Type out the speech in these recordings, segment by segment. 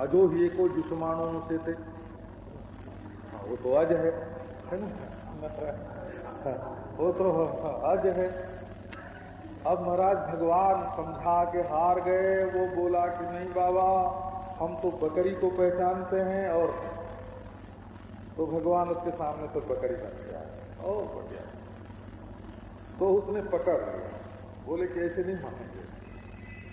अजो ही एको दुश्मनों से थे हाँ, वो तो अज है। है ना? वो तो अज है। अब महाराज भगवान समझा के हार गए। वो बोला कि नहीं बाबा हम तो बकरी को पहचानते हैं और तो भगवान उसके सामने तो बकरी बन गया ओ बढ़िया। तो उसने पकड़ लिया। बोले कि ऐसे नहीं मानेंगे।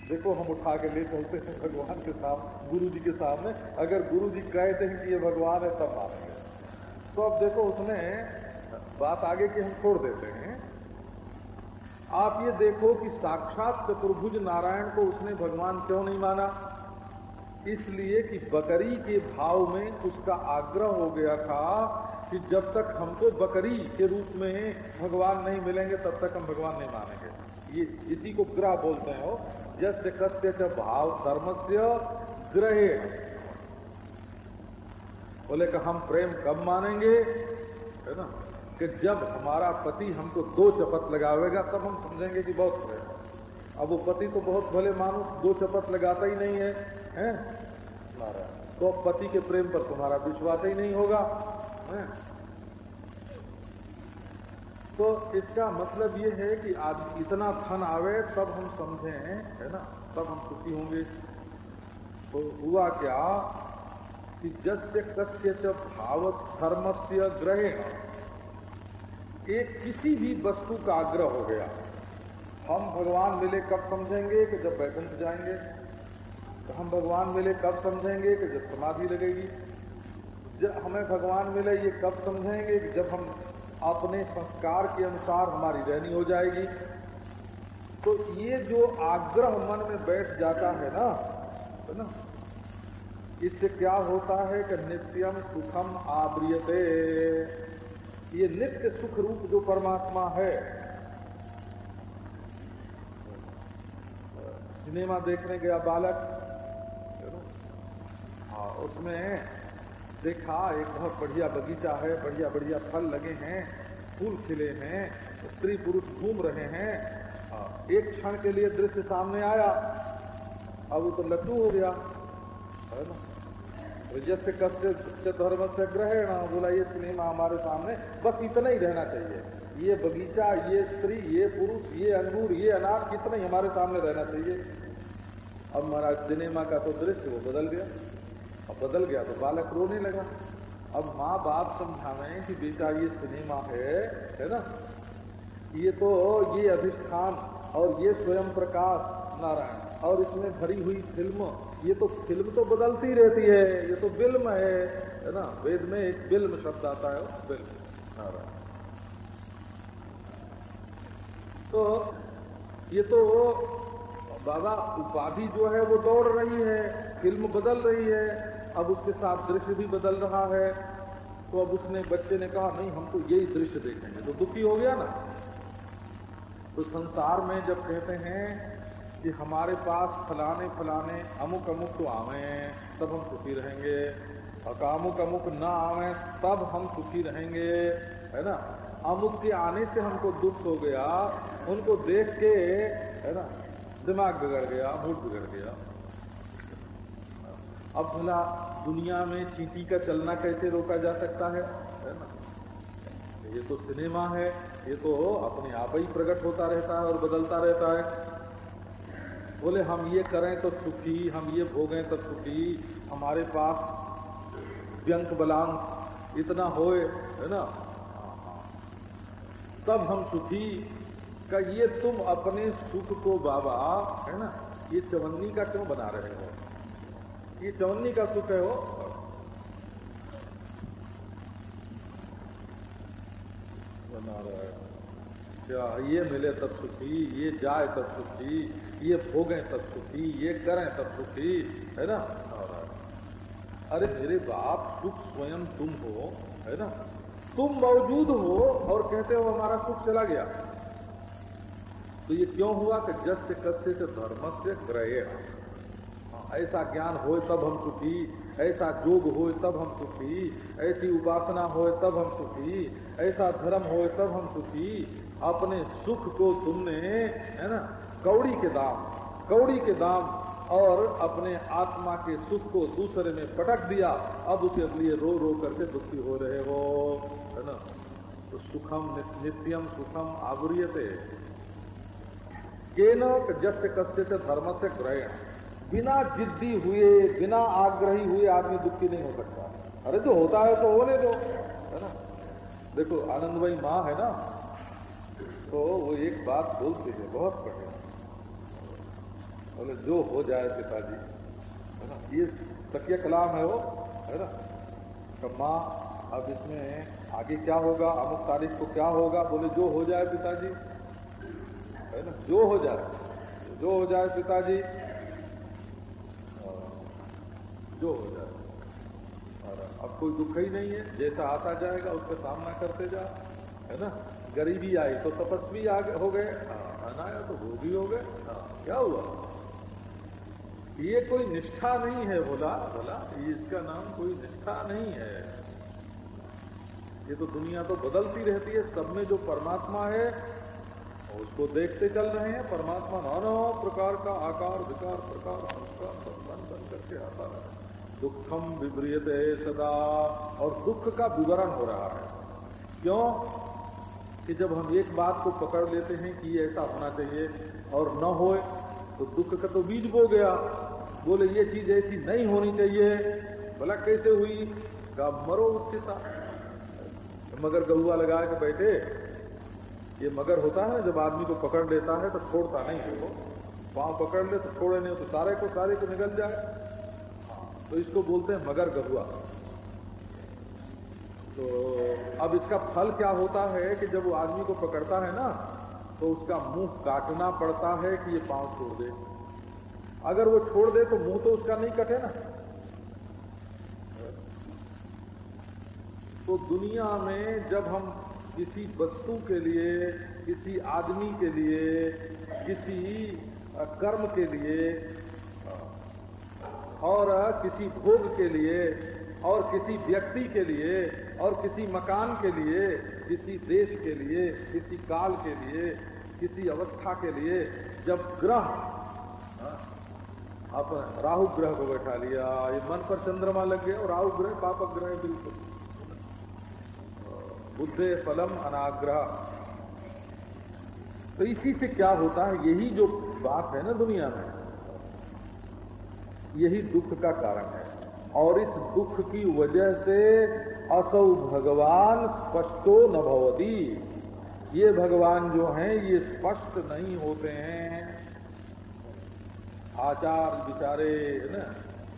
देखो, हम उठा के ले चलते हैं भगवान के सामने गुरु जी के सामने। अगर गुरु जी कहते हैं कि ये भगवान है, तब मानेंगे तो अब देखो, उसने बात आगे की हम छोड़ देते हैं। आप ये देखो कि साक्षात चतुर्भुज नारायण को उसने भगवान क्यों नहीं माना? इसलिए कि बकरी के भाव में उसका आग्रह हो गया था कि जब तक हमको बकरी के रूप में भगवान नहीं मिलेंगे, तब तक हम भगवान नहीं मानेंगे। ये इसी को ग्रह बोलते हैं जैसे कत्य च भाव धर्म से ग्रहे बोले कि हम प्रेम कब मानेंगे है ना कि जब हमारा पति हमको दो चपत लगावेगा तब हम समझेंगे कि बहुत प्रेम अब वो पति तो बहुत भले मानुस दो चपत लगाता ही नहीं है हैं? तो पति के प्रेम पर तुम्हारा विश्वास ही नहीं होगा हैं? तो इसका मतलब ये है कि आज इतना धन आवे, तब हम समझें, है ना? तब हम सुखी होंगे। तो हुआ क्या कि जस्य कस्य च भाव धर्म से ग्रह एक किसी भी वस्तु का आग्रह हो गया। हम भगवान मिले कब समझेंगे कि जब बैकुंठ जाएँगे? तो हम भगवान मिले कब समझेंगे कि जब समाधि लगेगी? जब हमें भगवान मिले ये कब समझेंगे कि जब हम अपने संस्कार के अनुसार हमारी रहनी हो जाएगी। तो ये जो आग्रह मन में बैठ जाता है ना है ना, इससे क्या होता है कि नित्यम सुखम आब्रियते। ये नित्य सुख रूप जो परमात्मा है, सिनेमा देखने गया बालक हाँ उसमें देखा, एक बहुत बढ़िया बगीचा है, बढ़िया बढ़िया फल लगे हैं, फूल खिले हैं, स्त्री पुरुष घूम रहे हैं। एक क्षण के लिए दृश्य सामने आया। अब तो लड्डू हो गया। है ना? कस्य धर्म से ग्रहण, बोला, ये सिनेमा हमारे सामने, बस इतना ही रहना चाहिए। ये बगीचा, ये स्त्री, ये पुरुष, ये अंगूर, ये अनार, कितना ही हमारे सामने रहना चाहिए। अब महाराज, सिनेमा का तो दृश्य वो बदल गया। अब बदल गया तो बालक रोने लगा। अब माँ बाप समझावे कि बेटा ये सिनेमा है है ना? ये तो ये अधिष्ठान और ये स्वयं प्रकाश नारायण और इसमें भरी हुई फ़िल्म, ये तो फ़िल्म तो बदलती रहती है, ये तो फ़िल्म है है ना? वेद में एक फ़िल्म शब्द आता है फ़िल्म नारायण। तो ये तो बाबा उपाधि जो है वो दौड़ रही है, फ़िल्म बदल रही है अब उसके साथ दृश्य भी बदल रहा है। तो अब उसने, बच्चे ने कहा, नहीं हम तो यही दृश्य देखेंगे। तो दुखी हो गया ना? तो संसार में जब कहते हैं कि हमारे पास फलाने फलाने अमुक अमुक तो आवे तब हम सुखी रहेंगे। और अमुक अमुक ना आवे, तब हम सुखी रहेंगे। है ना? अमुक के आने से हमको दुख हो गया, उनको देख के, है ना? दिमाग बिगड़ गया, मूड बिगड़ गया। अब भला दुनिया में चीटी का चलना कैसे रोका जा सकता है? है ना ये तो सिनेमा है, ये तो अपने आप ही प्रकट होता रहता है और बदलता रहता है। बोले, हम ये करें तो सुखी, हम ये भोगें तो सुखी, हमारे पास व्यंक बलांक इतना होए, है ना? तब हम सुखी। का ये तुम अपने सुख को बाबा, है ना? ये चवन्नी का क्यों बना रहे हो? ये चवन्नी का सुख है वो। बना रहा है क्या ये मिले तब सुखी, ये जाए तब सुखी, ये भोगे तब सुखी, ये करें तब सुखी, है ना? अरे मेरे बाप, सुख स्वयं तुम हो, है ना? तुम मौजूद हो और कहते हो हमारा सुख चला गया। तो ये क्यों हुआ कि जस से कस्य से धर्म से ग्रह ऐसा ज्ञान हो तब हम सुखी, ऐसा योग हो तब हम सुखी, ऐसी उपासना हो तब हम सुखी, ऐसा धर्म हो तब हम सुखी। अपने सुख को तुमने, है ना, कौड़ी के दाम, कौड़ी के दाम, और अपने आत्मा के सुख को दूसरे में पटक दिया, अब उसे लिए रो रो करके दुखी हो रहे हो, है ना। तो सुखम नित्यम सुखम आवरियते केन जस्य कस्य धर्म से ग्रहण। बिना जिद्दी हुए, बिना आग्रही हुए आदमी दुखी नहीं हो सकता। अरे जो होता है तो होने दो, है ना? देखो आनंद भाई माँ है ना? तो वो एक बात बोलती है, बहुत कठिन बोले, जो हो जाए पिताजी। है ना? ये सत्य कलाम है वो, है ना? तो माँ, अब इसमें आगे क्या होगा? अमुक तारीख को क्या होगा? बोले, जो हो जाए पिताजी। है ना? जो हो जाए। जो हो जाए पिताजी। जो हो जाए। और अब कोई दुख ही नहीं है। जैसा आता जाएगा, उसका सामना करते जा। है ना? गरीबी आई तो तपस्वी आ हो गए। अनाया तो भोगी हो गए। क्या हुआ? ये कोई निष्ठा नहीं है बोला बोला इसका नाम कोई निष्ठा नहीं है। ये तो दुनिया तो बदलती रहती है। सब में जो परमात्मा है उसको देखते चल रहे हैं, परमात्मा नाना प्रकार का आकार, विकार, प्रकार संस्कार बन बन करके आता है। दुखम विपरीत सदा, और दुख का विवरण हो रहा है। क्यों? कि जब हम एक बात को पकड़ लेते हैं कि ये ऐसा होना चाहिए, और न हो तो दुख का तो बीज बो गया। बोले, ये चीज़ ऐसी नहीं होनी चाहिए। भला कैसे हुई? का मरो उसके मगर गहुआ लगा के बैठे ये मगर होता है ना जब आदमी को पकड़ लेता है तो छोड़ता नहीं है वो। पाँव पकड़ ले तो छोड़े नहीं तो सारे को सारे को निकल जाए। तो इसको बोलते हैं मगर गहुआ। तो अब इसका फल क्या होता है कि जब वो आदमी को पकड़ता है ना तो उसका मुँह काटना पड़ता है कि ये पाँव छोड़ दे। अगर वो छोड़ दे तो मुँह तो उसका नहीं कटे ना। तो दुनिया में जब हम किसी वस्तु के लिए, किसी आदमी के लिए, किसी कर्म के लिए, और किसी भोग के लिए, और किसी व्यक्ति के लिए, और किसी मकान के लिए, किसी देश के लिए, किसी काल के लिए, किसी अवस्था के लिए, जब ग्रह आप राहु ग्रह को बैठा लिया, ये मन पर चंद्रमा लग गया, और राहु ग्रह पापक ग्रह बिल्कुल। बुद्धे फलम अनाग्रह। तो इसी से क्या होता है? यही जो बात है ना दुनिया में, यही दुख का कारण है। और इस दुख की वजह से असौ भगवान स्पष्टो न भवती। ये भगवान जो हैं, ये स्पष्ट नहीं होते हैं। आचार बिचारे है ना?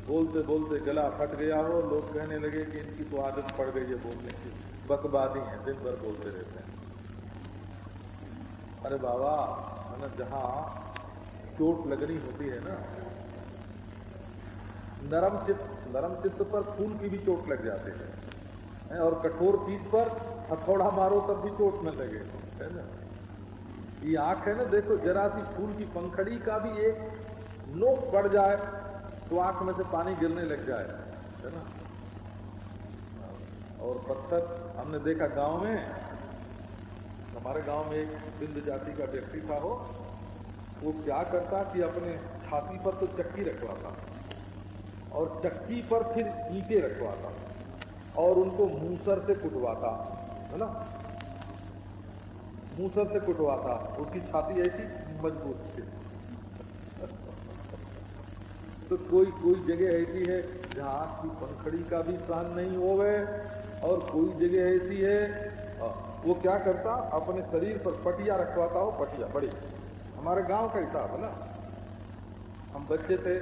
बोलते बोलते गला फट गया हो, लोग कहने लगे कि इनकी तो आदत पड़ गई है बोलने की। बकबादी है, दिन भर बोलते रहते हैं। अरे बाबा है ना जहाँ चोट लगनी होती है ना, नरम चित्त नरम चित्त पर फूल की भी चोट लग जाती है। और कठोर चीज़ पर हथौड़ा मारो तब भी चोट न लगे, है ना? ये आँख है ना, देखो, जरा सी फूल की पंखड़ी का भी एक नोक पड़ जाए तो आँख में से पानी गिरने लग जाए, है ना? और पत्थर हमने देखा गाँव में, हमारे गाँव में एक बिंद जाति का व्यक्ति था हो वो क्या करता कि अपने छाती पर तो चक्की रखवाता और चक्की पर फिर ईटे रखवाता और उनको मूसर से कुटवाता, है ना? मूसर से कुटवाता, उसकी छाती ऐसी मज़बूत थी। तो कोई कोई जगह ऐसी है जहाँ की पंखड़ी का भी सहन नहीं हो गए और कोई जगह ऐसी है वो क्या करता? अपने शरीर पर पटिया रखवाता हो, पटिया, बड़ी। हमारे गाँव का हिसाब है ना। हम बच्चे थे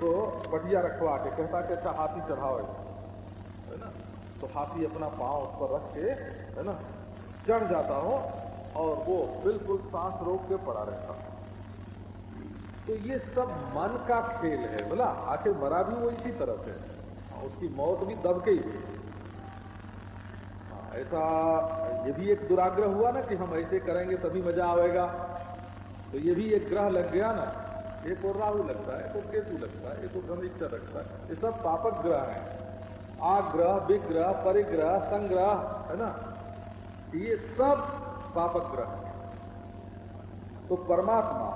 तो पटिया रखवा के कहता कि अच्छा हाथी चढ़ाओ है ना? तो हाथी अपना पाँव उस पर रख के, है ना, चढ़ जाता हो और वो बिल्कुल सांस रोक के पड़ा रहता तो ये सब मन का खेल है, बोला। आखिर मरा भी वो इसी तरह से उसकी मौत भी दब ही ऐसा ये भी एक दुराग्रह हुआ ना कि हम ऐसे करेंगे तभी मज़ा आएगा तो ये भी एक ग्रह लग गया ना। एक और राहु लगता है, एक और केतु लगता है, एक और धनिष्ठा लगता है। ये सब पापक ग्रह है। आग्रह, विग्रह, परिग्रह, संग्रह, है ना? ये सब पापक ग्रह है। तो परमात्मा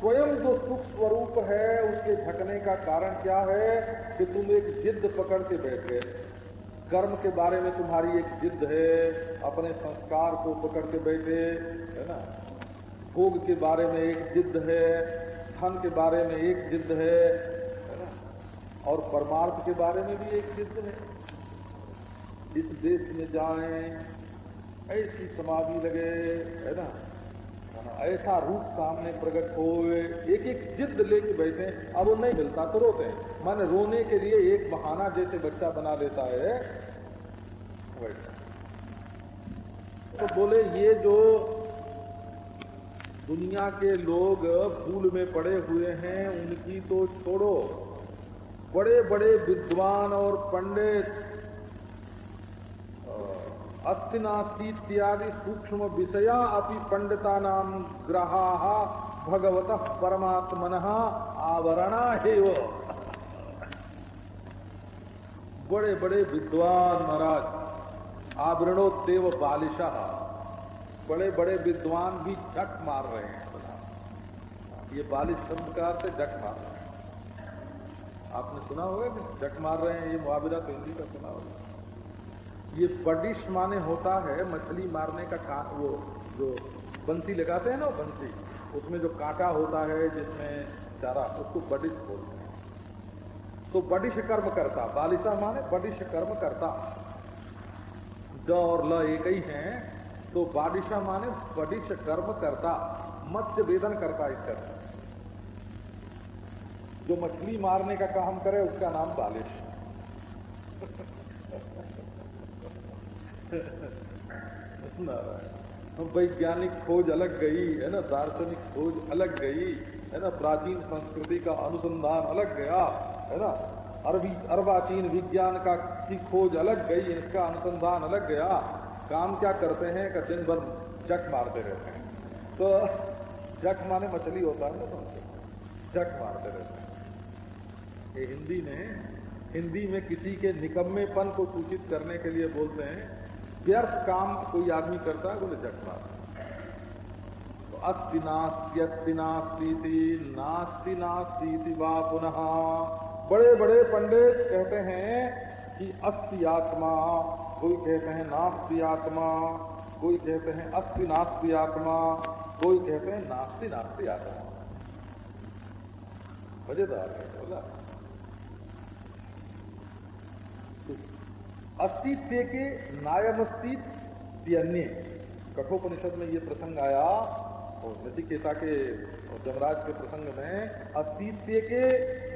स्वयं जो सुख स्वरूप है, उसके झकने का कारण क्या है कि तुम एक जिद पकड़ के बैठ गए कर्म के बारे में तुम्हारी एक जिद है, अपने संस्कार को पकड़ के बैठे, है ना? भोग के बारे में एक जिद है, धन के बारे में एक जिद है है ना? और परमार्थ के बारे में भी एक जिद है। इस देश में जाएँ, ऐसी समाधि लगे, है ना? ऐसा रूप सामने प्रकट हो एक एक जिद लेके बैठे, अब वो नहीं मिलता तो रोते हैं। माने रोने के लिए एक बहाना जैसे बच्चा बना देता है। तो बोले, ये जो दुनिया के लोग भूल में पड़े हुए हैं, उनकी तो छोड़ो। बड़े बड़े विद्वान और पंडित अस्तिनास्ती इत्यादि सूक्ष्म विषया अपनी पंडिता ग्रहा भगवत परमात्मन आवरणा है बड़े बड़े विद्वान महाराज, आवरणोत्तेव बालिशा बड़े बड़े विद्वान भी जट मार रहे हैं। ये बालिश शब्द का अर्थ जट मार रहे हैं। आपने सुना होगा कि जट मार रहे हैं? ये मुआवरा तो हिंदी का सुना होगा। ये बडिश माने होता है, मछली मारने का का, वो जो बंसी लगाते हैं ना बंसी, उसमें जो कांटा होता है, जिसमें चारा, उसको बडिश बोलते हैं। तो बडिश कर्म करता, बालिशा माने बडिश कर्म करता। ड और ल एक ही हैं तो बादिशा माने बडिश कर्म करता, मत्स्य वेदन करता इस कर्म जो मछली मारने का काम करे, उसका नाम बालिश। वैज्ञानिक खोज अलग गई, है ना? दार्शनिक खोज अलग गई, है ना? प्राचीन संस्कृति का अनुसंधान अलग गया, है ना? अरबी, अर्वाचीन विज्ञान का की खोज अलग गई, इसका अनुसंधान अलग गया। काम क्या करते हैं? कि दिन भर जट मारते रहते हैं। तो जट माने मछली होता है ना समझते जट मारते रहते हैं। ये हिंदी में हिंदी में किसी के निकम्मेपन को सूचित करने के लिए बोलते हैं व्यर्थ काम कोई आदमी करता है, बोले, जट मारता तो अस्ति नास्ति नास्ती नास्ति नास्ती वा पुनः। बड़े बड़े पंडित कहते हैं कि अस्ति आत्मा, कोई कहते हैं नास्ति आत्मा, कोई कहते हैं अस्ति नास्ति आत्मा, कोई कहते हैं नास्ति नास्ति आत्मा। मज़ेदार है, बोला। अस्तित्व के नायमस्तित्व अन्य कठोपनिषद में ये प्रसंग आया, और नचिकेता के और जमराज के प्रसंग में अस्तित्व के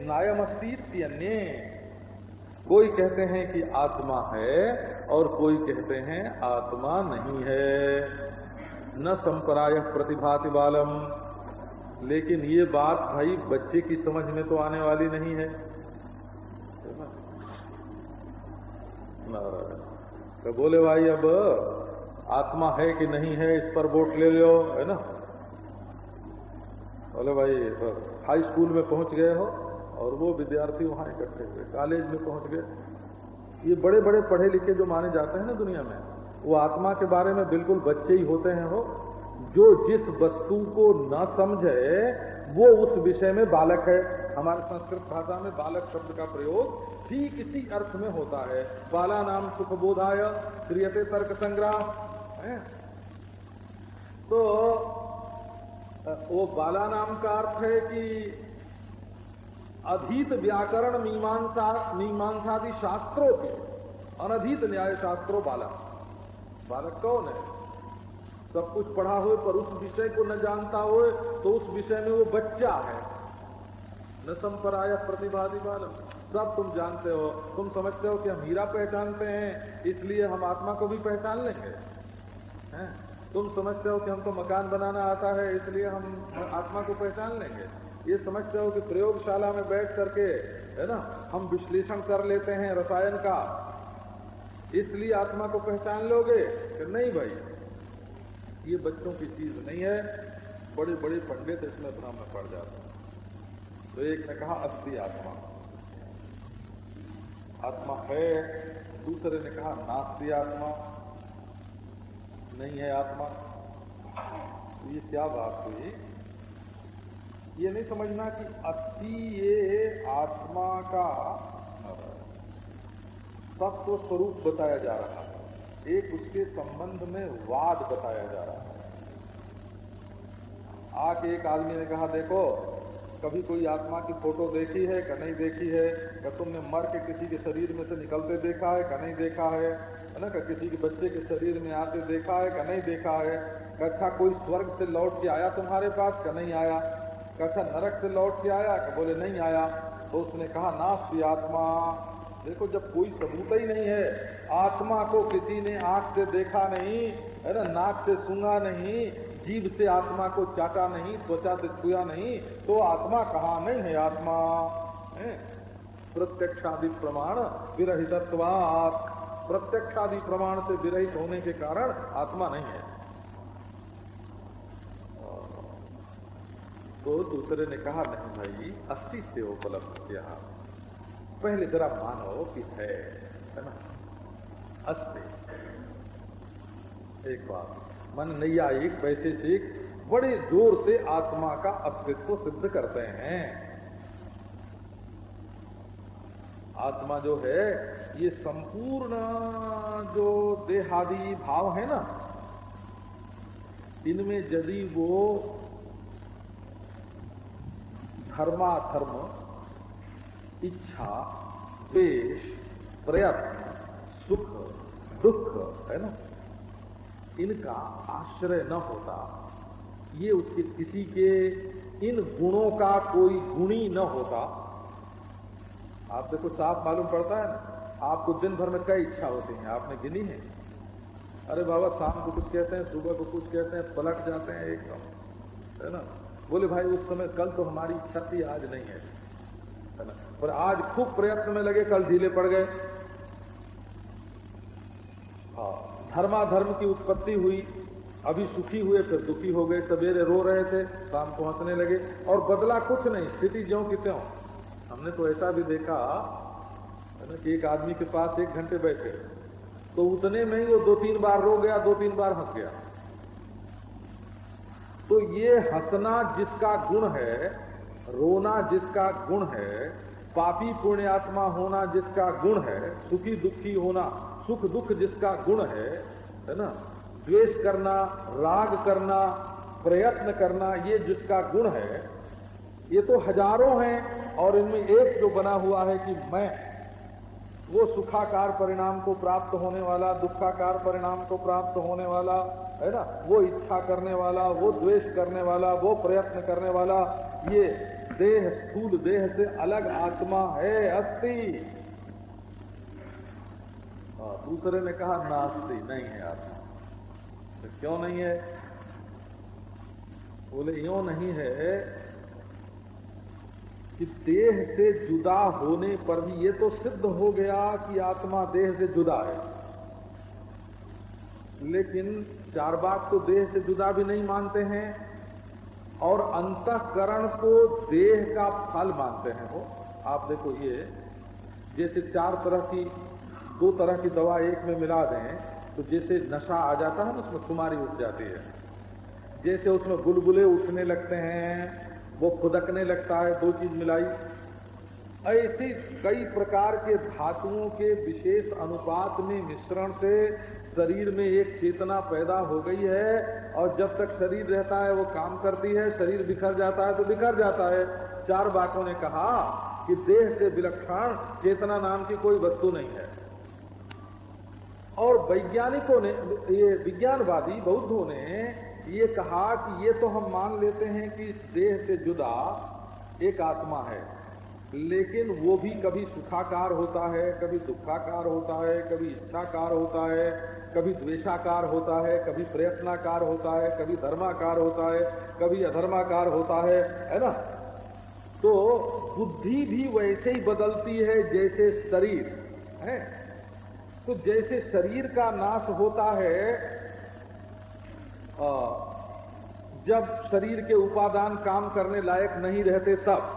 नायमस्तित्व अन्य कोई कहते हैं कि आत्मा है, और कोई कहते हैं आत्मा नहीं है। न संपराय प्रतिभाति बालम। लेकिन ये बात भाई बच्चे की समझ में तो आने वाली नहीं है। तो बोले, भाई, अब आत्मा है कि नहीं है, इस पर वोट ले लो, है ना? बोले, भाई हाई स्कूल में पहुँच गए हो और वो विद्यार्थी वहाँ इकट्ठे हुए, कॉलेज में पहुँच गए। ये बड़े बड़े पढ़े लिखे जो माने जाते हैं ना दुनिया में, वो आत्मा के बारे में बिल्कुल बच्चे ही होते हैं हो जो जिस वस्तु को न समझे, वो उस विषय में बालक है। हमारे संस्कृत भाषा में बालक शब्द का प्रयोग ठीक इसी अर्थ में होता है। बाला नाम सुख बोधाय क्रियते तर्क संग्रह। तो वो बाला नाम का अर्थ है कि अधीत व्याकरण मीमांसा, मीमांसादि शास्त्रों के अनधीत न्याय शास्त्रों बालक बालक कौन है? सब कुछ पढ़ा हो पर उस विषय को न जानता हो तो उस विषय में वो बच्चा है। न संपराय प्रतिभादी बालक सब तुम जानते हो, तुम समझते हो कि हम हीरा पहचानते हैं, इसलिए हम आत्मा को भी पहचान लेंगे। हैं? तुम समझते हो कि हमको मकान बनाना आता है, इसलिए हम आत्मा को पहचान लेंगे। ये समझते हो कि प्रयोगशाला में बैठ करके, है ना, हम विश्लेषण कर लेते हैं रसायन का। इसलिए आत्मा को पहचान लोगे कि नहीं भाई? ये बच्चों की चीज़ नहीं है। बड़े बड़े पंडित इसमें भ्रम में पड़ जाते हैं। तो एक ने कहा, अस्थि आत्मा। आत्मा है। दूसरे ने कहा, नास्ती आत्मा। नहीं है आत्मा। तो ये क्या बात हुई? ये नहीं समझना कि अति ये आत्मा का तत्व स्वरूप बताया जा रहा है। एक उसके संबंध में वाद बताया जा रहा है। आके एक आदमी ने कहा, देखो कभी कोई आत्मा की फ़ोटो देखी है कि नहीं देखी है क्या तुमने मर के किसी के शरीर में से निकलते देखा है कि नहीं देखा है ना? क्या किसी के बच्चे के शरीर में आते देखा है कि नहीं देखा है? अच्छा कोई स्वर्ग से लौट के आया तुम्हारे पास का नहीं आया? अच्छा नरक से लौट के आया कि बोले नहीं आया? तो उसने कहा नास्ती आत्मा। देखो, जब कोई सबूत ही नहीं है, आत्मा को किसी ने आँख से देखा नहीं, है ना? नाक से सुना नहीं जीव से आत्मा को चाटा नहीं, त्वचा से छुआ नहीं तो आत्मा कहा नहीं है आत्मा? प्रत्यक्षादि प्रमाण विरहितत्वात्। प्रत्यक्षादि प्रमाण से विरहित होने के कारण आत्मा नहीं है। तो दूसरे ने कहा, नहीं भाई अस्थि से उपलब्ध यहाँ पहले जरा मानो कि है है ना? अस्थि एक बात। मन नैयायिक, वैशेषिक, बड़े ज़ोर से आत्मा का अस्तित्व सिद्ध करते हैं। आत्मा जो है, ये संपूर्ण जो देहादि भाव है ना, इनमें यदि वो धर्माधर्म, इच्छा पेश प्रयत्न, सुख, दुख, है ना इनका आश्रय न होता। ये उसके किसी के इन गुणों का कोई गुणी न होता। आप देखो, साफ़ मालूम पड़ता है ना, आपको दिन भर में कई इच्छा होती है। आपने गिनी है? अरे बाबा, शाम को कुछ कहते हैं, सुबह को कुछ कहते हैं, पलट जाते हैं एकदम, है ना? बोले, भाई, उस समय कल तो हमारी थी, आज नहीं है। है ना? पर आज खूब प्रयत्न में लगे, कल ढीले पड़ गए। हाँ। धर्माधर्म की उत्पत्ति हुई, अभी सुखी हुए, फिर दुखी हो गए, सवेरे रो रहे थे, शाम को हंसने लगे, और बदला कुछ नहीं, स्थिति ज्यो की त्यों। हमने तो ऐसा भी देखा, है ना, कि एक आदमी के पास एक घंटे बैठे तो उतने में ही वो दो तीन बार रो गया, दो तीन बार हंस गया। तो ये हंसना जिसका गुण है, रोना जिसका गुण है, पापी पुण्यात्मा होना जिसका गुण है, सुखी दुखी होना सुख दुख जिसका गुण है है ना? द्वेष करना, राग करना, प्रयत्न करना, ये जिसका गुण है, ये तो हज़ारों हैं और इनमें एक जो बना हुआ है कि मैं, वो सुखाकार परिणाम को प्राप्त होने वाला, दुखाकार परिणाम को प्राप्त होने वाला, है ना? वो इच्छा करने वाला, वो द्वेष करने वाला, वो प्रयत्न करने वाला, ये देह, स्थूल देह से अलग आत्मा है, अस्थि। दूसरे ने कहा, नास्ती, नहीं है आत्मा तो क्यों नहीं है? बोले, यो नहीं है कि देह से जुदा होने पर भी ये तो सिद्ध हो गया कि आत्मा देह से जुदा है। लेकिन चार बात तो देह से जुदा भी नहीं मानते हैं, और अंतकरण को देह का फल मानते हैं वो। आप देखो ये, जैसे चार तरह की दो तरह की दवा एक में मिला दें तो जैसे नशा आ जाता है ना, उसमें खुमारी उठ जाती है। जैसे उसमें बुलबुले उठने लगते हैं, वो खुदकने लगता है, दो चीज़ मिलाई। ऐसे कई प्रकार के धातुओं के विशेष अनुपात में मिश्रण से शरीर में एक चेतना पैदा हो गई है, और जब तक शरीर रहता है, वो काम करती है, शरीर बिखर जाता है तो बिखर जाता है। चार बातों ने कहा कि देह से विलक्षण चेतना नाम की कोई वस्तु नहीं है। और वैज्ञानिकों ने, ये विज्ञानवादी बौद्धों ने ये कहा कि ये तो हम मान लेते हैं कि देह से जुदा एक आत्मा है, लेकिन वो भी कभी सुखाकार होता है, कभी दुखाकार होता है, कभी इच्छाकार होता है, कभी द्वेषाकार होता है, कभी प्रयत्नाकार होता है, कभी धर्माकार होता है, कभी अधर्माकार होता है है ना? तो बुद्धि भी वैसे ही बदलती है जैसे शरीर, है? तो जैसे शरीर का नाश होता है आ, जब शरीर के उपादान काम करने लायक नहीं रहते तब।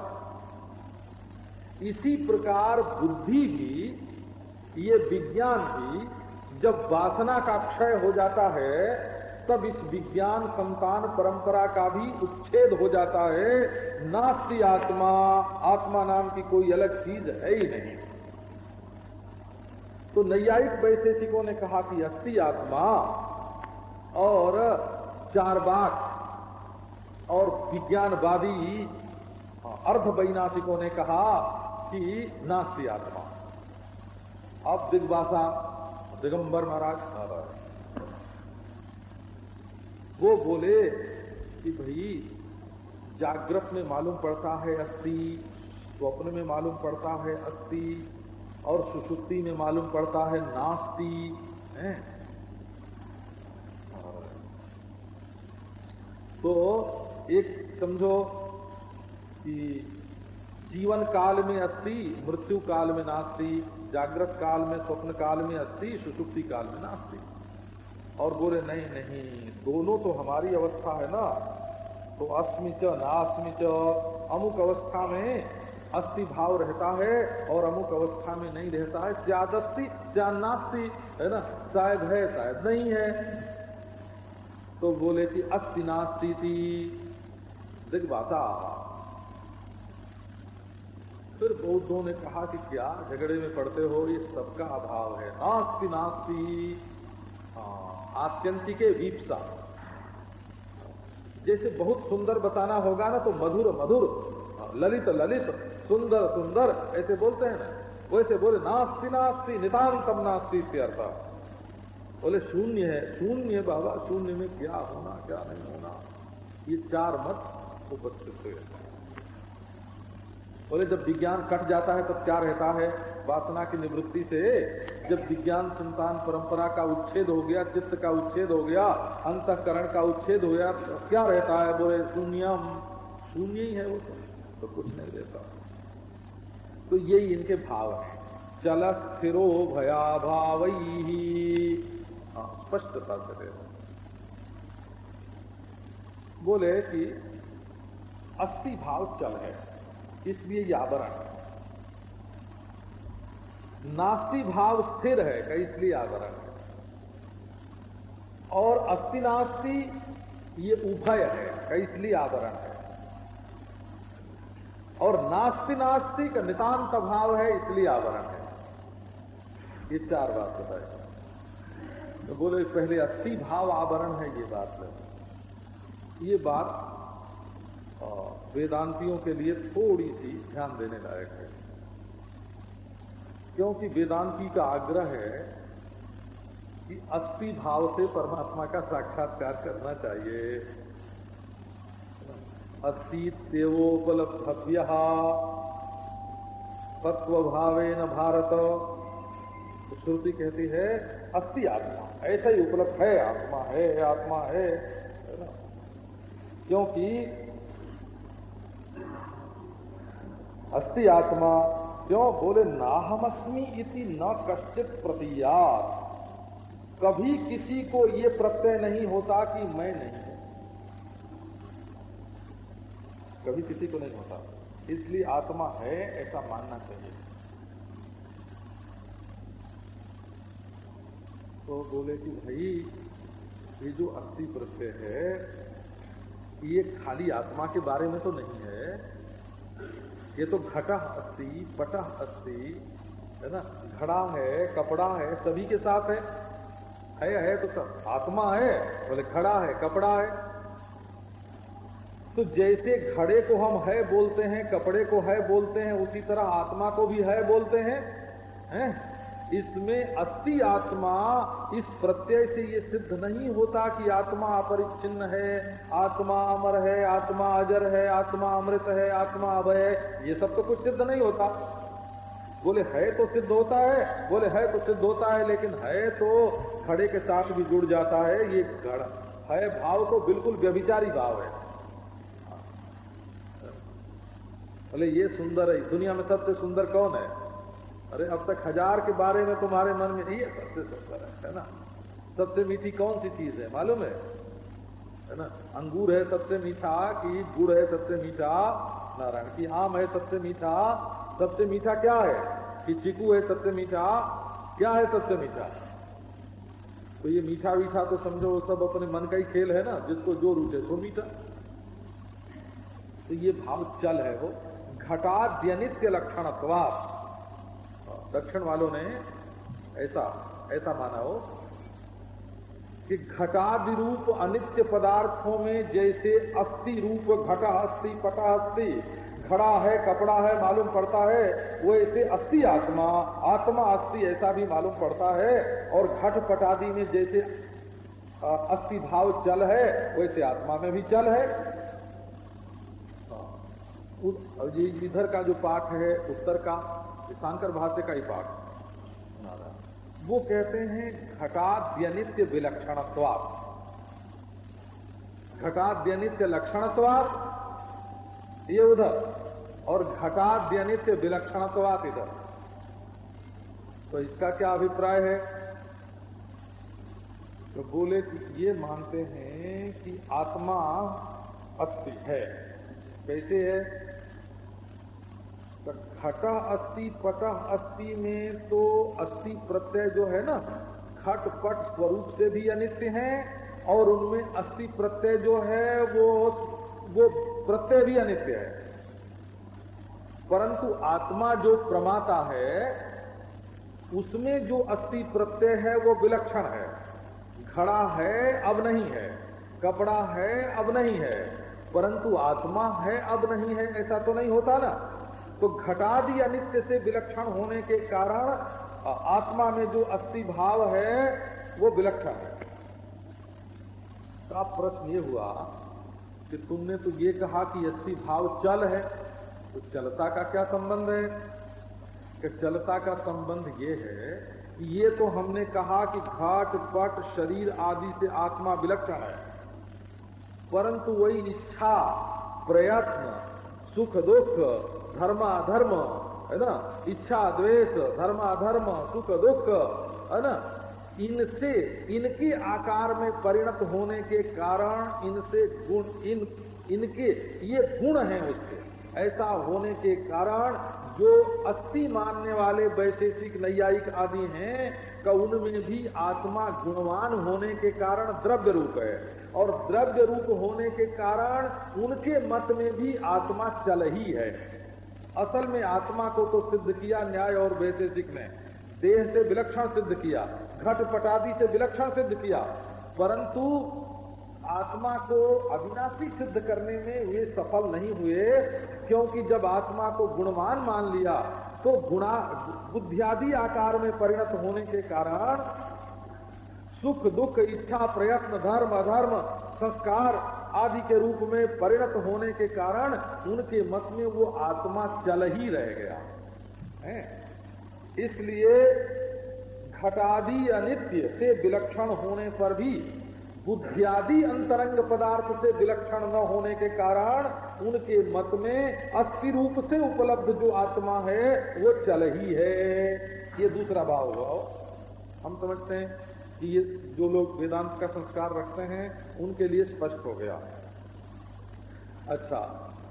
इसी प्रकार बुद्धि भी ये विज्ञान भी जब वासना का क्षय हो जाता है तब इस विज्ञान संतान परंपरा का भी उच्छेद हो जाता है। नास्ती आत्मा आत्मा नाम की कोई अलग चीज़ है ही नहीं। तो नैयायिक वैशेषिकों ने कहा कि अस्थि आत्मा और चार बात और विज्ञानवादी अर्ध वैनाशिकों ने कहा कि नास्ती आत्मा। अब दिग्वासा दिगंबर महाराज वो बोले कि भाई, जागृत में मालूम पड़ता है अस्थि, स्वप्न में मालूम पड़ता है अस्थि और सुसुप्ति में मालूम पड़ता है नास्ती, है? तो एक समझो कि जीवन काल में अस्थि मृत्यु काल में नास्ती, जागृत काल में, स्वप्न काल में अस्थि सुसुप्ति काल में नास्ती। और बोले, नहीं नहीं, दोनों तो हमारी अवस्था है ना। तो अस्मिच नास्मिच अमुक अवस्था में अस्थि भाव रहता है और अमुक अवस्था में नहीं रहता है। ज्यादस्ती नास्ती है ना? शायद है शायद नहीं है। तो बोले कि अस्थि नास्ती थी। दिग्बाता फिर बौद्धों ने कहा कि क्या झगड़े में पड़ते हो? ये सबका अभाव है। नास्ति नास्ति। हाँ, आत्यंतिके वीपसा। जैसे बहुत सुंदर बताना होगा ना तो मधुर मधुर। ललित ललित। सुंदर सुंदर ऐसे बोलते हैं ना। वैसे बोले नास्ति नास्ति नितान्तम नास्ति अर्थ। बोले शून्य है शून्य है बाबा शून्य में क्या होना क्या नहीं होना। ये चार मत उपस्थित हुए बोले जब विज्ञान कट जाता है तब क्या रहता है? वासना की निवृत्ति से जब विज्ञान संतान परंपरा का उच्छेद हो गया चित्त का उच्छेद हो गया अंतकरण का उच्छेद हो गया तो क्या रहता है? बोले शून्यम। शून्य ही है वो तो, तो कुछ नहीं रहता। तो यही इनके भाव है। चल स्थिरो भया भाव हाँ, स्पष्टता से बोले कि अस्थि भाव चल है इसलिए आवरण है। नास्ति भाव स्थिर है का इसलिए आवरण है। और अस्थि नास्ति ये उभय है का इसलिए आवरण है। और नास्ति नास्ति का नितांत भाव है, इसलिए आवरण है। ये चार बात बताए तो बोले, पहले अस्थि भाव आवरण है, ये बात है। ये बात वेदांतियों के लिए थोड़ी सी ध्यान देने लायक है। क्योंकि वेदांती का आग्रह है कि अस्थि भाव से परमात्मा का साक्षात्कार करना चाहिए। अस्थि देवोपलब्धव्य। तत्व भारत। श्रुति कहती है अस्थि आत्मा, ऐसा ही उपलब्ध है, आत्मा है आत्मा है। क्योंकि अस्ति आत्मा, क्यों बोले, नाहमस्मी इति न कश्चित प्रतीयात। कभी किसी को ये प्रत्यय नहीं होता कि मैं नहीं हूँ कभी किसी को नहीं होता। इसलिए आत्मा है ऐसा मानना चाहिए। तो बोले कि भाई, ये जो अस्थि प्रत्यय है, ये खाली आत्मा के बारे में तो नहीं है। ये तो घटा अस्थि पटा अस्थि, है ना? घड़ा है, कपड़ा है, सभी के साथ है। है है तो सब। आत्मा है, बोले घड़ा है, कपड़ा है। तो जैसे घड़े को हम है बोलते हैं, कपड़े को है बोलते हैं, उसी तरह आत्मा को भी है बोलते हैं हैं? इसमें अस्थि आत्मा, इस प्रत्यय से ये सिद्ध नहीं होता कि आत्मा अपरिच्छिन्न है, आत्मा अमर है, आत्मा अजर है, आत्मा अमृत है, आत्मा अभय है, ये सब तो कुछ सिद्ध नहीं होता। बोले, है तो सिद्ध होता है। बोले, है तो सिद्ध होता है, लेकिन है तो खड़े के साथ भी जुड़ जाता है, ये गढ़ है भाव तो बिल्कुल व्यभिचारी भाव है। बोले ये सुंदर है दुनिया में सबसे सुंदर कौन है? अरे, अब तक हज़ार के बारे में तुम्हारे मन में है सबसे सुंदर है है ना? सबसे मीठी कौन सी चीज़ है, मालूम है? है ना? अंगूर है सबसे मीठा कि गुड़ है सबसे मीठा? नारायण की आम है सबसे मीठा? सबसे मीठा क्या है? कि चीकू है सबसे मीठा? क्या है सबसे मीठा? तो ये मीठा मीठा तो समझो सब अपने मन का ही खेल है ना, जिसको जो रुचे सो मीठा। तो ये भाव चल है वो। घटाद्यनित्य लक्षणत्वाद दक्षिण वालों ने ऐसा ऐसा माना हो कि घटादि रूप अनित्य पदार्थों में जैसे अस्थि रूप घटा अस्थि, पटा अस्थि, घड़ा है, कपड़ा है, मालूम पड़ता है, वो ऐसे अस्थि आत्मा आत्मा अस्थि ऐसा भी मालूम पड़ता है, और घट पटादि में जैसे अस्थि भाव चल है, वैसे आत्मा में भी चल है। इधर का जो पाठ है, उत्तर का शांकर भाष्य का ही पाठ। वो कहते हैं, घटाद्यनित्य विलक्षणत्वाद घटाद्यनित्य लक्षणत्वाद ये उधर, और घटाद्यनित्य विलक्षणत्वाद इधर। तो इसका क्या अभिप्राय है? तो बोले कि ये मानते हैं कि आत्मा अस्थि है। कैसे है? तो घटा अस्थि पट अस्थि में तो अस्थि प्रत्यय जो है ना, खट पट स्वरूप से भी अनित्य है, और उनमें अस्थि प्रत्यय जो है वो वो प्रत्यय भी अनित्य है। परंतु आत्मा जो प्रमाता है, उसमें जो अस्थि प्रत्यय है, वो विलक्षण है। घड़ा है, अब नहीं है। कपड़ा है, अब नहीं है। परंतु आत्मा है, अब नहीं है, ऐसा तो नहीं होता ना। तो घटादि अनित्य से विलक्षण होने के कारण आत्मा में जो अस्थि भाव है, वो विलक्षण है। का प्रश्न ये हुआ कि तुमने तो ये कहा कि अस्थि भाव चल है तो चलता का क्या संबंध है? कि चलता का संबंध ये है कि ये तो हमने कहा कि घाट, पट, शरीर आदि से आत्मा विलक्षण है। परंतु वही इच्छा प्रयत्न सुख दुख, धर्माधर्म, है ना? इच्छा, द्वेष, धर्माधर्म, सुख दुख, है ना? इनसे, इनके आकार में परिणत होने के कारण इनसे गुण, इन, इनके ये गुण हैं उसके। ऐसा होने के कारण जो अस्थि मानने वाले वैशेषिक, नैयायिक आदि हैं का उनमें भी आत्मा गुणवान होने के कारण द्रव्य रूप है। और द्रव्य रूप होने के कारण उनके मत में भी आत्मा चल ही है। असल में आत्मा को तो सिद्ध किया न्याय और वैशेषिक ने। देह से विलक्षण सिद्ध किया, घट पटादी से विलक्षण सिद्ध किया, परंतु आत्मा को अविनाशी सिद्ध करने में वे सफल नहीं हुए, क्योंकि जब आत्मा को गुणवान मान लिया तो गुणा, बुद्धियादि आकार में परिणत होने के कारण सुख, दुख, इच्छा, प्रयत्न, धर्म, अधर्म, संस्कार आदि के रूप में परिणत होने के कारण उनके मत में वो आत्मा चल ही रह गया। है? इसलिए घटादि अनित्य से विलक्षण होने पर भी, बुद्धियादि अंतरंग पदार्थ से विलक्षण न होने के कारण उनके मत में अस्थि रूप से उपलब्ध जो आत्मा है, वो चल ही है। ये दूसरा भाव हुआ। हम समझते हैं। कि ये जो लोग वेदांत का संस्कार रखते हैं, उनके लिए स्पष्ट हो गया। अच्छा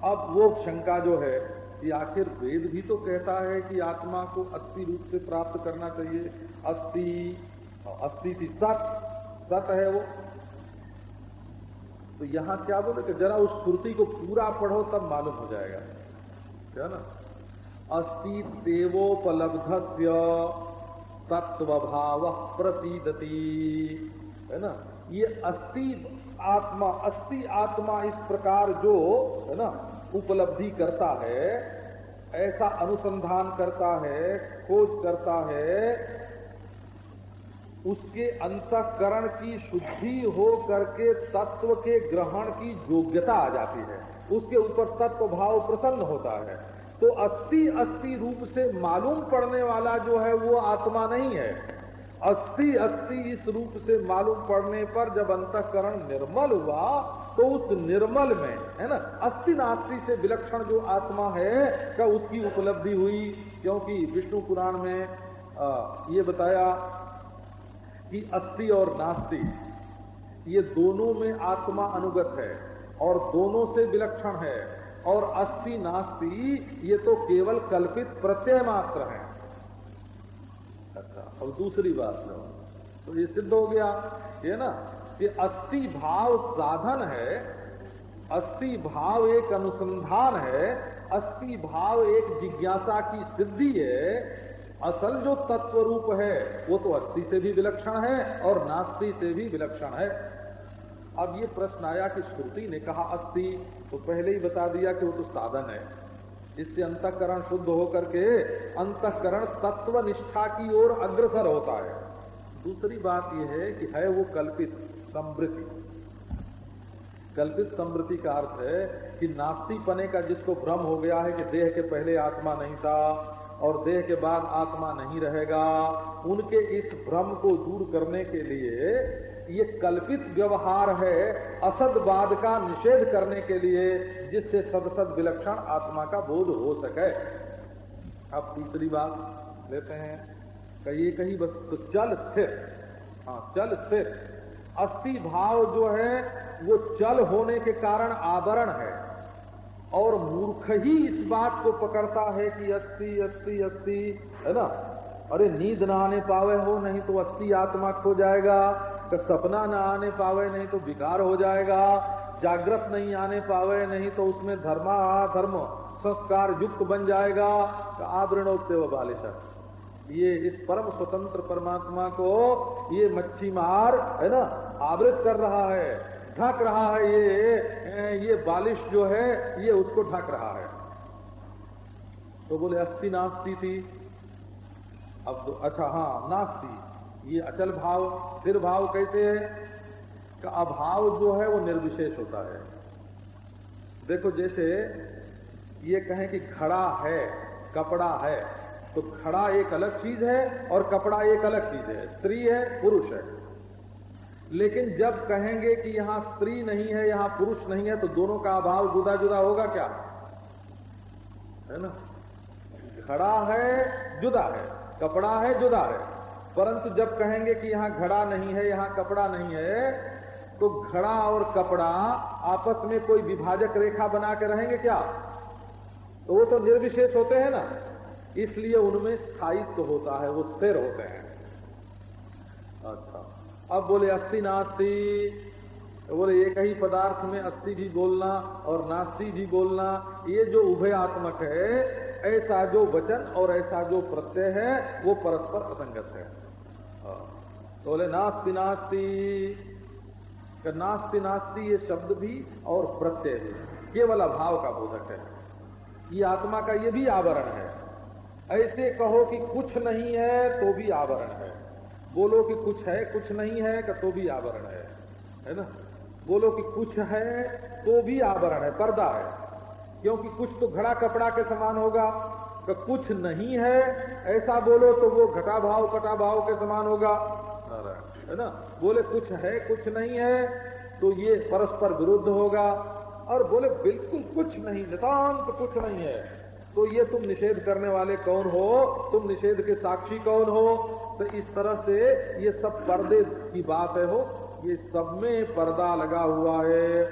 अब वो शंका जो है कि आखिर वेद भी तो कहता है कि आत्मा को अस्थि रूप से प्राप्त करना चाहिए। अस्थि अस्थि थी सत सत है वो। तो यहाँ क्या बोले कि जरा उस श्रुति को पूरा पढ़ो, तब मालूम हो जाएगा। क्या ना? अस्थि देवोपलब्ध तत्व भाव प्रतीदती। है ना? ये अस्थि आत्मा अस्थि आत्मा इस प्रकार जो, है ना, उपलब्धि करता है, ऐसा अनुसंधान करता है, खोज करता है, उसके अंतकरण की शुद्धि हो करके तत्व के ग्रहण की योग्यता आ जाती है। उसके ऊपर तत्व भाव प्रसन्न होता है। तो अस्थि अस्थि रूप से मालूम पड़ने वाला जो है वो आत्मा नहीं है। अस्थि अस्थि इस रूप से मालूम पड़ने पर जब अंतकरण निर्मल हुआ तो उस निर्मल में है ना अस्थि नास्ति से विलक्षण जो आत्मा है का उसकी उपलब्धि हुई? क्योंकि विष्णु पुराण में आ, ये बताया कि अस्थि और नास्ति ये दोनों में आत्मा अनुगत है और दोनों से विलक्षण है। और अस्थि नास्ति, ये तो केवल कल्पित प्रत्यय मात्र है। अच्छा और दूसरी बात लो तो ये सिद्ध हो गया, ये ना, कि अस्थि भाव साधन है अस्थि भाव एक अनुसंधान है अस्थि भाव एक जिज्ञासा की सिद्धि है, असल जो तत्व रूप है, वो तो अस्थि से भी विलक्षण है और नास्ति से भी विलक्षण है। अब ये प्रश्न आया कि श्रुति ने कहा अस्थि तो पहले ही बता दिया कि वो तो साधन है। इससे अंतकरण शुद्ध होकर के अंतकरण तत्व निष्ठा की ओर अग्रसर होता है। दूसरी बात यह है कि है वो कल्पित समृद्धि। कल्पित समृद्धि का अर्थ है कि नास्ती पने का जिसको भ्रम हो गया है कि देह के पहले आत्मा नहीं था और देह के बाद आत्मा नहीं रहेगा, उनके इस भ्रम को दूर करने के लिए ये कल्पित व्यवहार है असदवाद का निषेध करने के लिए, जिससे सदसद विलक्षण आत्मा का बोध हो सके। अब तीसरी बात लेते हैं। कही कही बस तो चल स्थिर। हाँ चल स्थिर। अस्थि भाव जो है, वो चल होने के कारण आवरण है। और मूर्ख ही इस बात को पकड़ता है कि अस्थि अस्थि अस्थि, है ना? अरे, नींद ना आने पावे हो, नहीं तो अस्थि आत्मा खो जाएगा। सपना ना आने पावे, नहीं तो विकार हो जाएगा। जागृत नहीं आने पावे, नहीं तो उसमें धर्मा, धर्म संस्कार युक्त बन जाएगा। तो आवरणोत्ते व बालिशा ये इस परम स्वतंत्र परमात्मा को ये मच्छी मार, है ना, आवृत कर रहा है, ढक रहा है ये ये बालिश जो है, ये उसको ढक रहा है। तो बोले अस्थि नास्ती थी। अब तो अच्छा हाँ नास्ती। ये अचल भाव, स्थिर भाव कैसे है का अभाव जो है वो निर्विशेष होता है। देखो जैसे ये कहें कि खड़ा है, कपड़ा है तो खड़ा एक अलग चीज़ है और कपड़ा एक अलग चीज़ है। स्त्री है, पुरुष है। लेकिन जब कहेंगे कि यहाँ स्त्री नहीं है, यहाँ पुरुष नहीं है तो दोनों का अभाव जुदा जुदा होगा क्या? है ना? खड़ा है, जुदा है। कपड़ा है, जुदा है। परंतु जब कहेंगे कि यहाँ घड़ा नहीं है, यहाँ कपड़ा नहीं है तो घड़ा और कपड़ा आपस में कोई विभाजक रेखा बना के रहेंगे क्या? तो वो तो निर्विशेष होते हैं ना। इसलिए उनमें स्थायित्व तो होता है, वो स्थिर होते हैं। अच्छा। अब बोले अस्थि नास्ती। बोले, एक ही पदार्थ में अस्थि भी बोलना और नास्ती भी बोलना, ये जो उभयात्मक है, ऐसा जो वचन और ऐसा जो प्रत्यय है, वो परस्पर असंगत हाँ। तो बोले नास्ति। नास्ती नास्ति नास्ति ये शब्द भी और प्रत्यय भी। केवल अभाव का बोधक है। ये आत्मा का ये भी आवरण है। ऐसे कहो कि कुछ नहीं है तो भी आवरण है। बोलो कि कुछ है, कुछ नहीं है तो भी आवरण है। है ना? बोलो कि कुछ है तो भी आवरण है। पर्दा है। क्योंकि कुछ तो घड़ा कपड़ा के समान होगा। तो कुछ नहीं है, ऐसा बोलो तो वो घटा भाव, कटा भाव के समान होगा। है ना? बोले, कुछ है, कुछ नहीं है तो ये परस्पर विरुद्ध होगा। और बोले, बिल्कुल कुछ नहीं, नितांत तो कुछ नहीं है। तो ये तुम निषेध करने वाले कौन हो? तुम निषेध के साक्षी कौन हो? तो इस तरह से ये सब पर्दे की बात है हो। ये सब में पर्दा लगा हुआ है।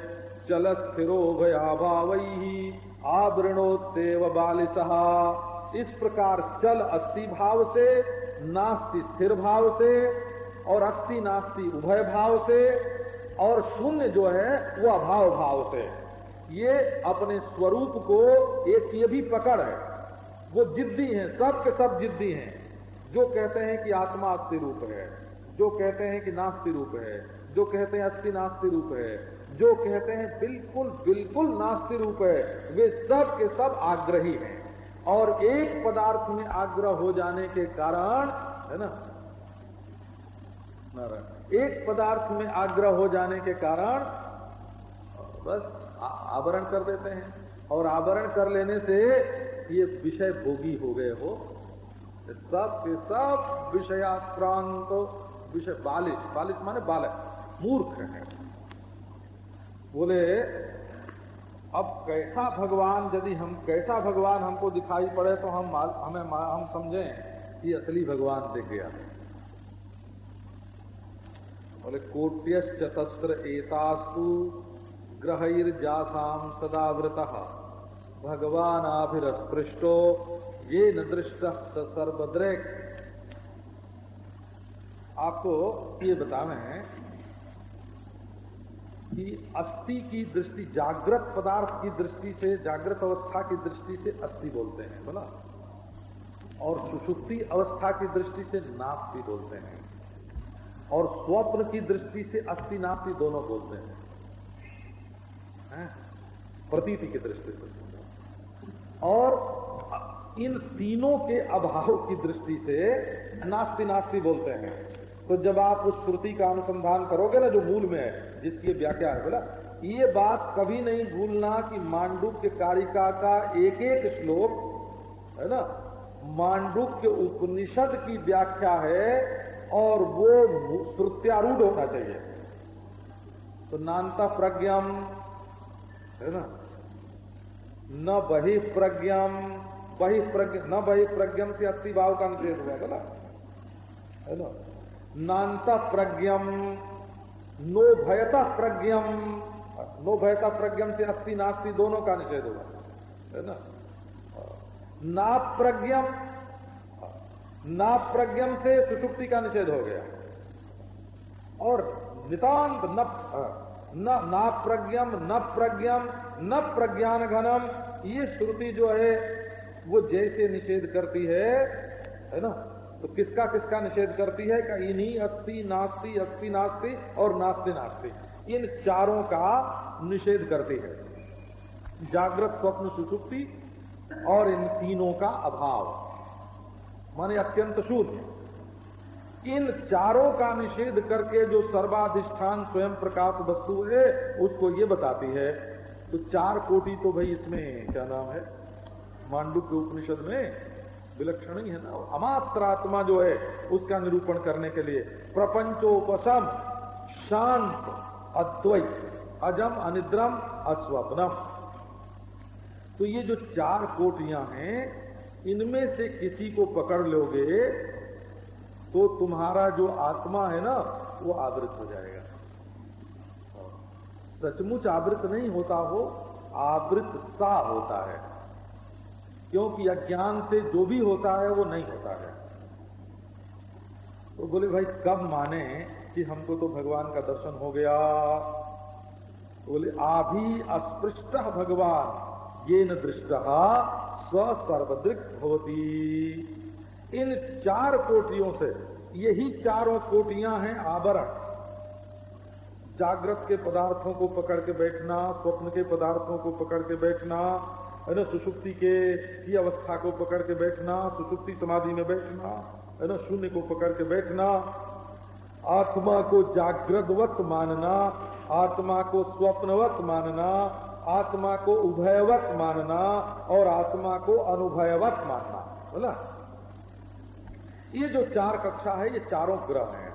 चलत चल स्थिरो भयाभावई आवरणोत्तेव बालिसहा इस प्रकार चल अस्थि भाव से, नास्ति स्थिर भाव से, और अस्थि नास्ति उभय भाव से, और शून्य जो है, वो अभाव भाव से। ये अपने स्वरूप को एक ये भी पकड़ है। वो जिद्दी हैं, सब के सब जिद्दी हैं। जो कहते हैं कि आत्मा अस्थि रूप है, जो कहते हैं कि नास्ति रूप है, जो कहते हैं अस्थि नास्ति रूप है जो कहते हैं, बिल्कुल बिल्कुल नास्ति रूप है, वे सब के सब आग्रही हैं। और एक पदार्थ में आग्रह हो जाने के कारण, है ना? एक पदार्थ में आग्रह हो जाने के कारण, बस आवरण कर देते हैं। और आवरण कर लेने से ये विषय भोगी हो गए हो। सब के सब विषयाक्रांत विषय बालिश बालिश माने बालक, मूर्ख है। बोले, अब कैसा भगवान, यदि हम, कैसा भगवान हमको दिखाई पड़े तो हम हमें हम समझें कि असली भगवान दिख गया बोले कोट्यश चतस्त्र एतास्तु ग्रहैर्जासाम सदावृत भगवानाभिस्पृष्टो ये न दृष्ट सर्वद्रेक। आपको ये बतावे कि अस्थि की दृष्टि, जागृत पदार्थ की दृष्टि से, जागृत अवस्था की दृष्टि से अस्थि बोलते हैं, बोला? और सुषुप्ति अवस्था की दृष्टि से नास्ति बोलते हैं। और स्वप्न की दृष्टि से अस्थि नास्ति दोनों बोलते हैं? प्रतीति की दृष्टि से। और इन तीनों के अभाव की दृष्टि से नास्ति नास्ति बोलते हैं। तो जब आप उस श्रुति का अनुसंधान करोगे ना, जो मूल में है, जिसकी व्याख्या है, बोला, ये बात कभी नहीं भूलना कि मांडुक के कारिका का एक एक श्लोक, है ना, मांडुक के उपनिषद की व्याख्या है और वो श्रुत्यारूढ़ होना चाहिए। तो नानता प्रज्ञम, है ना, न बहि प्रज्ञम, बहि प्रज्ञ, न बहि प्रज्ञम से अस्थि भाव का निषेध हुआ, बोला, है ना। नान्त प्रज्ञम नो भयता प्रज्ञम नो भयता प्रज्ञम से अस्थि नास्ति, दोनों का निषेध होगा है ना? ना प्रज्ञम ना प्रज्ञम से सुषुप्ति का निषेध हो गया। और नितांत न न ना प्रज्ञम न प्रज्ञम न प्रज्ञान घनम ये श्रुति जो है, वो जैसे निषेध करती है है ना? तो किसका किसका निषेध करती है? कि इन्हीं अस्थि नास्ति अस्थि नास्ति और नास्ति नास्ति। इन चारों का निषेध करती है। जागृत, स्वप्न, सुसुप्ति और इन तीनों का अभाव। माने अत्यंत शून्य। इन चारों का निषेध करके जो सर्वाधिष्ठान स्वयं प्रकाश वस्तु है, उसको ये बताती है तो चार कोटि तो भाई इसमें, क्या नाम है? मांडू के उपनिषद में विलक्षण ही है ना। अमात्र आत्मा जो है, उसका निरूपण करने के लिए। प्रपंचोपम शांत, अद्वैत, अजम, अनिद्रम, अस्वप्नम। तो ये जो चार कोटियाँ हैं, इनमें से किसी को पकड़ लोगे तो तुम्हारा जो आत्मा है ना, वो आवृत हो जाएगा। सचमुच आवृत नहीं होता हो, आवृत सा होता है। क्योंकि अज्ञान से जो भी होता है, वो नहीं होता है। तो बोले, भाई, कब माने कि हमको तो भगवान का दर्शन हो गया? तो बोले, आभी अस्पृष्ट भगवान ये न दृष्ट स्वसर्वदृक होती इन चार कोटियों से, यही चारों कोटियाँ हैं आवरण जागृत के पदार्थों को पकड़ के बैठना, स्वप्न के पदार्थों को पकड़ के बैठना है ना सुषुप्ति के की अवस्था को पकड़ के बैठना सुषुप्ति समाधि में बैठना है ना शून्य को पकड़ के बैठना आत्मा को जागृतवत मानना आत्मा को स्वप्नवत मानना आत्मा को उभयवत मानना और आत्मा को अनुभयवत मानना बोला ये जो चार कक्षा है ये चारों ग्रह हैं।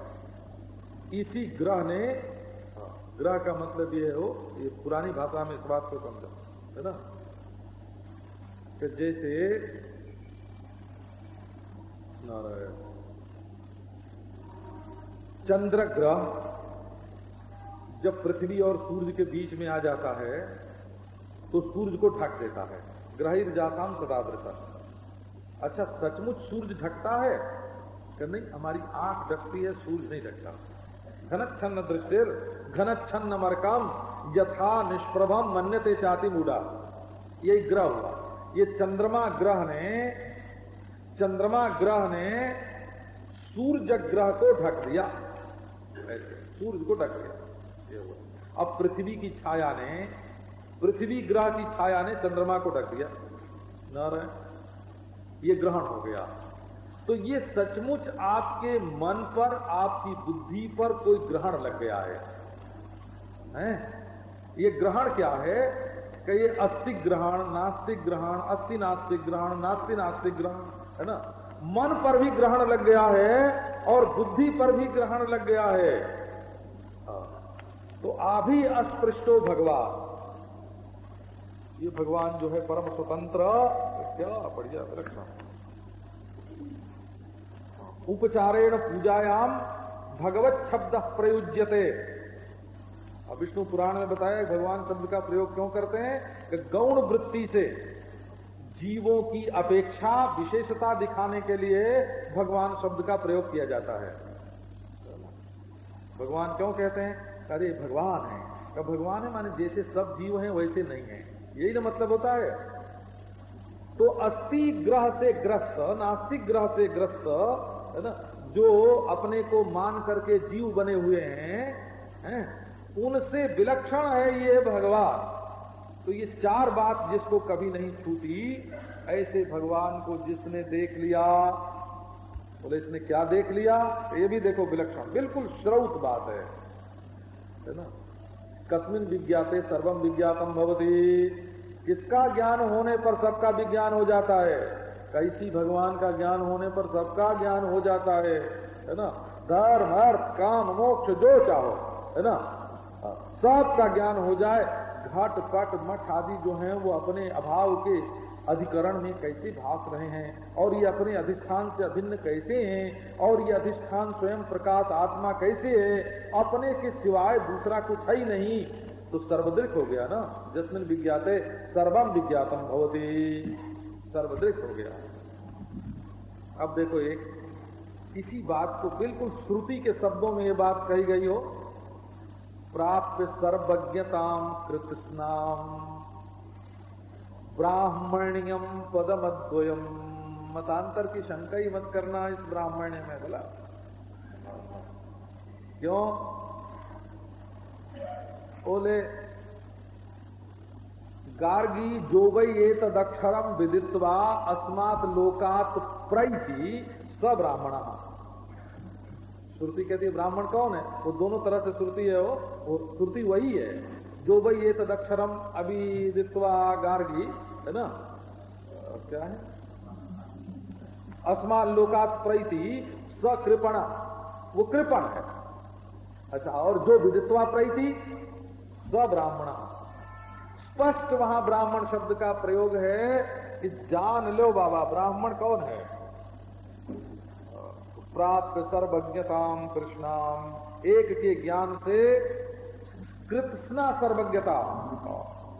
इसी ग्रह ने हाँ, ग्रह का मतलब ये हो ये पुरानी भाषा में इस बात को समझो है ना? कि जैसे नारायण। चंद्र ग्रह जब पृथ्वी और सूर्य के बीच में आ जाता है तो सूर्य को ढक देता है। ग्रहित जाताम सदावृता। अच्छा सचमुच सूर्य ढकता है? कि नहीं? हमारी आँख ढकती है, सूर्य नहीं ढकता। घनच्छन्न दृष्टिर, घनच्छन्न मरकम, यथा निष्प्रभम मन्यते चाति मूडा यही ग्रह हुआ। ये चंद्रमा ग्रह ने, चंद्रमा ग्रह ने सूर्य ग्रह को ढक दिया। सूर्य को ढक दिया। अब पृथ्वी की छाया ने, पृथ्वी ग्रह की छाया ने चंद्रमा को ढक दिया। नारायण, ये ग्रहण हो गया। तो ये सचमुच आपके मन पर, आपकी बुद्धि पर कोई ग्रहण लग गया है। हैं? ये ग्रहण क्या है? कि ये अस्तिक ग्रहण नास्तिक ग्रहण अस्थि नास्तिक ग्रहण नास्ति नास्तिक ग्रहण है ना? मन पर भी ग्रहण लग गया है और बुद्धि पर भी ग्रहण लग गया है। हाँ। तो आभी अस्पृष्टो भगवान। ये भगवान जो है परम स्वतंत्र। क्या बढ़िया, विलक्षण। उपचारेण पूजायाम भगवत शब्द प्रयुज्यते। अब विष्णु पुराण में बताया भगवान शब्द का प्रयोग क्यों करते हैं? कि गौण वृत्ति से जीवों की अपेक्षा विशेषता दिखाने के लिए भगवान शब्द का प्रयोग किया जाता है। भगवान क्यों कहते हैं? अरे भगवान है। क्या भगवान है माने जैसे सब जीव हैं वैसे नहीं है। यही ना मतलब होता है। तो अस्थि ग्रह से ग्रस्त नास्तिक ग्रह से ग्रस्त है ना जो अपने को मान करके जीव बने हुए हैं, हैं उनसे विलक्षण है ये भगवान। तो ये चार बात जिसको कभी नहीं छूटी, ऐसे भगवान को जिसने देख लिया, बोले, इसने क्या देख लिया? ये भी देखो विलक्षण, बिल्कुल श्रौत बात है। है ना? कस्मिन विज्ञाते सर्वम विज्ञातम भवती। किसका ज्ञान होने पर सबका विज्ञान हो जाता है? कैसी भगवान का ज्ञान होने पर सबका ज्ञान हो जाता है? है ना? धर्म, अर्थ, काम, मोक्ष, जो चाहो। है ना? सबका ज्ञान हो जाए, घट पट मठ आदि जो हैं, वो अपने अभाव के अधिकरण में कैसे भाग रहे हैं, और ये अपने अधिष्ठान से अभिन्न कैसे हैं, और ये अधिष्ठान स्वयं प्रकाश आत्मा कैसे है, अपने के सिवाय दूसरा कुछ है ही नहीं। तो सर्वदृक हो गया ना? जिसमें विज्ञाते सर्वम विज्ञातम भवती। सर्वदृक हो गया। अब देखो एक इसी बात को बिल्कुल श्रुति के शब्दों में ये बात कही गई हो प्राप्त सर्वज्ञताम कृतस्नाम ब्राह्मण्यम पदमद्वयम मतांतर की शंका ही मत करना इस ब्राह्मण्य में, बोला। क्यों? बोले, गार्गी जो वही ये तदक्षरम विदित्वा अस्मात लोकात स ब्राह्मण श्रुति कहती है, ब्राह्मण कौन है? वो दोनों तरह से श्रुति है वो श्रुति वही है। जो भाई ये तदक्षरम अभी दित्वा गार्गी, है ना? क्या है? अस्मान लोकात प्रैति स्वकृपण। वो कृपण है। अच्छा और जो विदित्वा प्रैति, स्वब्राह्मण। स्पष्ट वहाँ ब्राह्मण शब्द का प्रयोग है कि जान लो बाबा, ब्राह्मण कौन है? प्राप्त सर्वज्ञताम कृष्णाम एक के ज्ञान से कृत्स्ना सर्वज्ञता।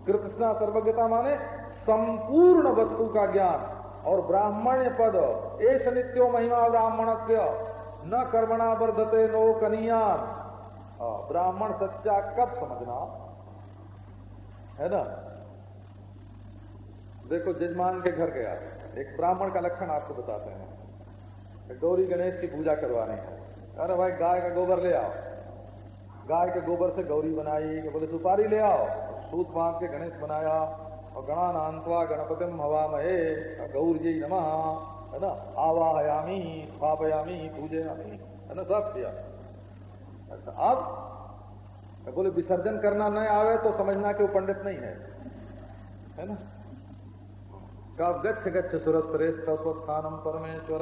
कृत्स्ना सर्वज्ञता माने संपूर्ण वस्तु का ज्ञान। और ब्राह्मण्य पद एस नित्यो महिमा ब्राह्मण न कर्मणा वर्धते नो कनिया ब्राह्मण सच्चा कब समझना? है ना? देखो, जजमान के घर गया। एक ब्राह्मण का लक्षण आपको बताते हैं। गौरी गणेश की पूजा करवानी। है अरे भाई, गाय का गोबर ले आओ। गाय के गोबर से गौरी बनाई बोले, सुपारी ले आओ। सूत बाँध के गणेश बनाया, और गणा नानवा गणपतिम हवा महे गौर जी नम, है ना? आवाहयामी पापयामी पूजयामी, है ना? सब किया। अच्छा अब बोले, विसर्जन करना न आवे तो समझना कि वो पंडित नहीं है। है ना? कब गच्छ गच्छ सुरत श्रेष्ठ स्वस्थानम परमेश्वर।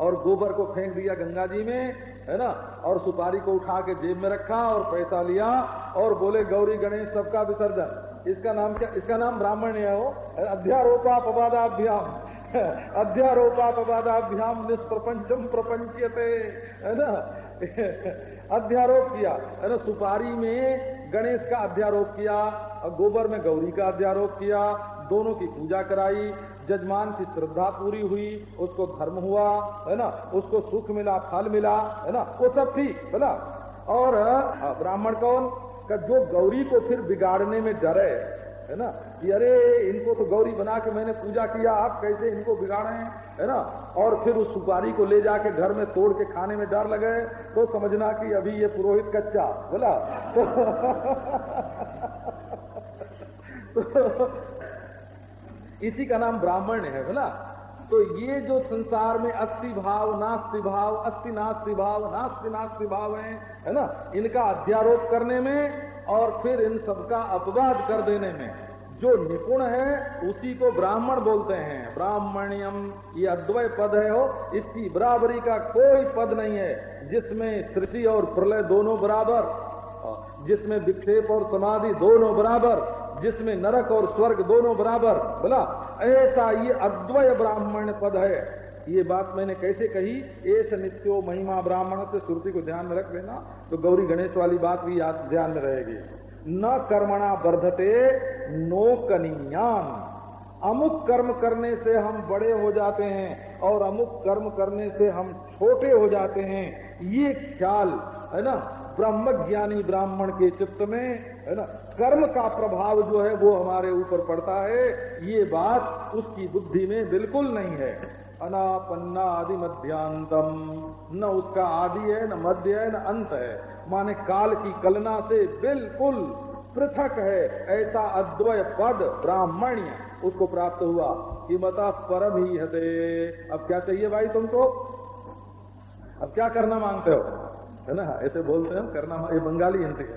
और गोबर को फेंक दिया गंगा जी में, है ना? और सुपारी को उठा के जेब में रखा और पैसा लिया और बोले, गौरी गणेश, सबका विसर्जन। इसका नाम क्या, इसका नाम ब्राह्मण है वो। अध्यारोपा पवादाभ्याम अध्यारोपा पवादाभ्याम निष्प्रपंचम प्रपंचते है ना? अध्यारोप किया। है ना? सुपारी में गणेश का अध्यारोप किया, और गोबर में गौरी का अध्यारोप किया, दोनों की पूजा कराई जजमान की श्रद्धा पूरी हुई, उसको धर्म हुआ, है ना? उसको सुख मिला, फल मिला, है ना? वो सब ठीक बोला। और ब्राह्मण कौन? का जो गौरी को फिर बिगाड़ने में डरे, है ना? कि अरे, इनको तो गौरी बना के मैंने पूजा किया, आप कैसे इनको बिगाड़े, हैं है ना? और फिर उस सुपारी को ले जाके घर में तोड़ के खाने में डर लगे तो समझना कि अभी ये पुरोहित कच्चा, बोला। तो इसी का नाम ब्राह्मण है बोला तो ये जो संसार में अस्थि भाव, नास्ति भाव अस्थि नास्ति भाव, नास्ति नास्ति भाव है है ना? इनका अध्यारोप करने में और फिर इन सबका अपवाद कर देने में। जो निपुण है, उसी को ब्राह्मण बोलते हैं। ब्राह्मण्यम, ये अद्वय पद है हो इसकी बराबरी का कोई पद नहीं है, जिसमें सृष्टि और प्रलय दोनों बराबर जिसमें विक्षेप और समाधि दोनों बराबर। जिसमें नरक और स्वर्ग दोनों बराबर। बोला, ऐसा ये अद्वय ब्राह्मण पद है। ये बात मैंने कैसे कही? एस नित्यो महिमा ब्राह्मण से श्रुति को ध्यान में रख लेना। तो गौरी गणेश वाली बात भी ध्यान में रहेगी। न कर्मणा वर्धते नो कनियान अमुक कर्म करने से हम बड़े हो जाते हैं और अमुक कर्म करने से हम छोटे हो जाते हैं। ये ख्याल, है ना? ब्रह्म ज्ञानी ब्राह्मण के चित्त में, है ना, कर्म का प्रभाव जो है वो हमारे ऊपर पड़ता है। ये बात उसकी बुद्धि में बिल्कुल नहीं है। अनापन्ना आदि मध्यांतम न उसका आदि है, न मध्य है, न अंत है। माने काल की कलना से बिल्कुल पृथक है। ऐसा अद्वय पद ब्राह्मण्य उसको प्राप्त हुआ कि मता परम ही हते अब क्या चाहिए भाई तुमको? अब क्या करना मांगते हो? है ना? ऐसे बोलते हैं करना ये बंगाली हिंदी है।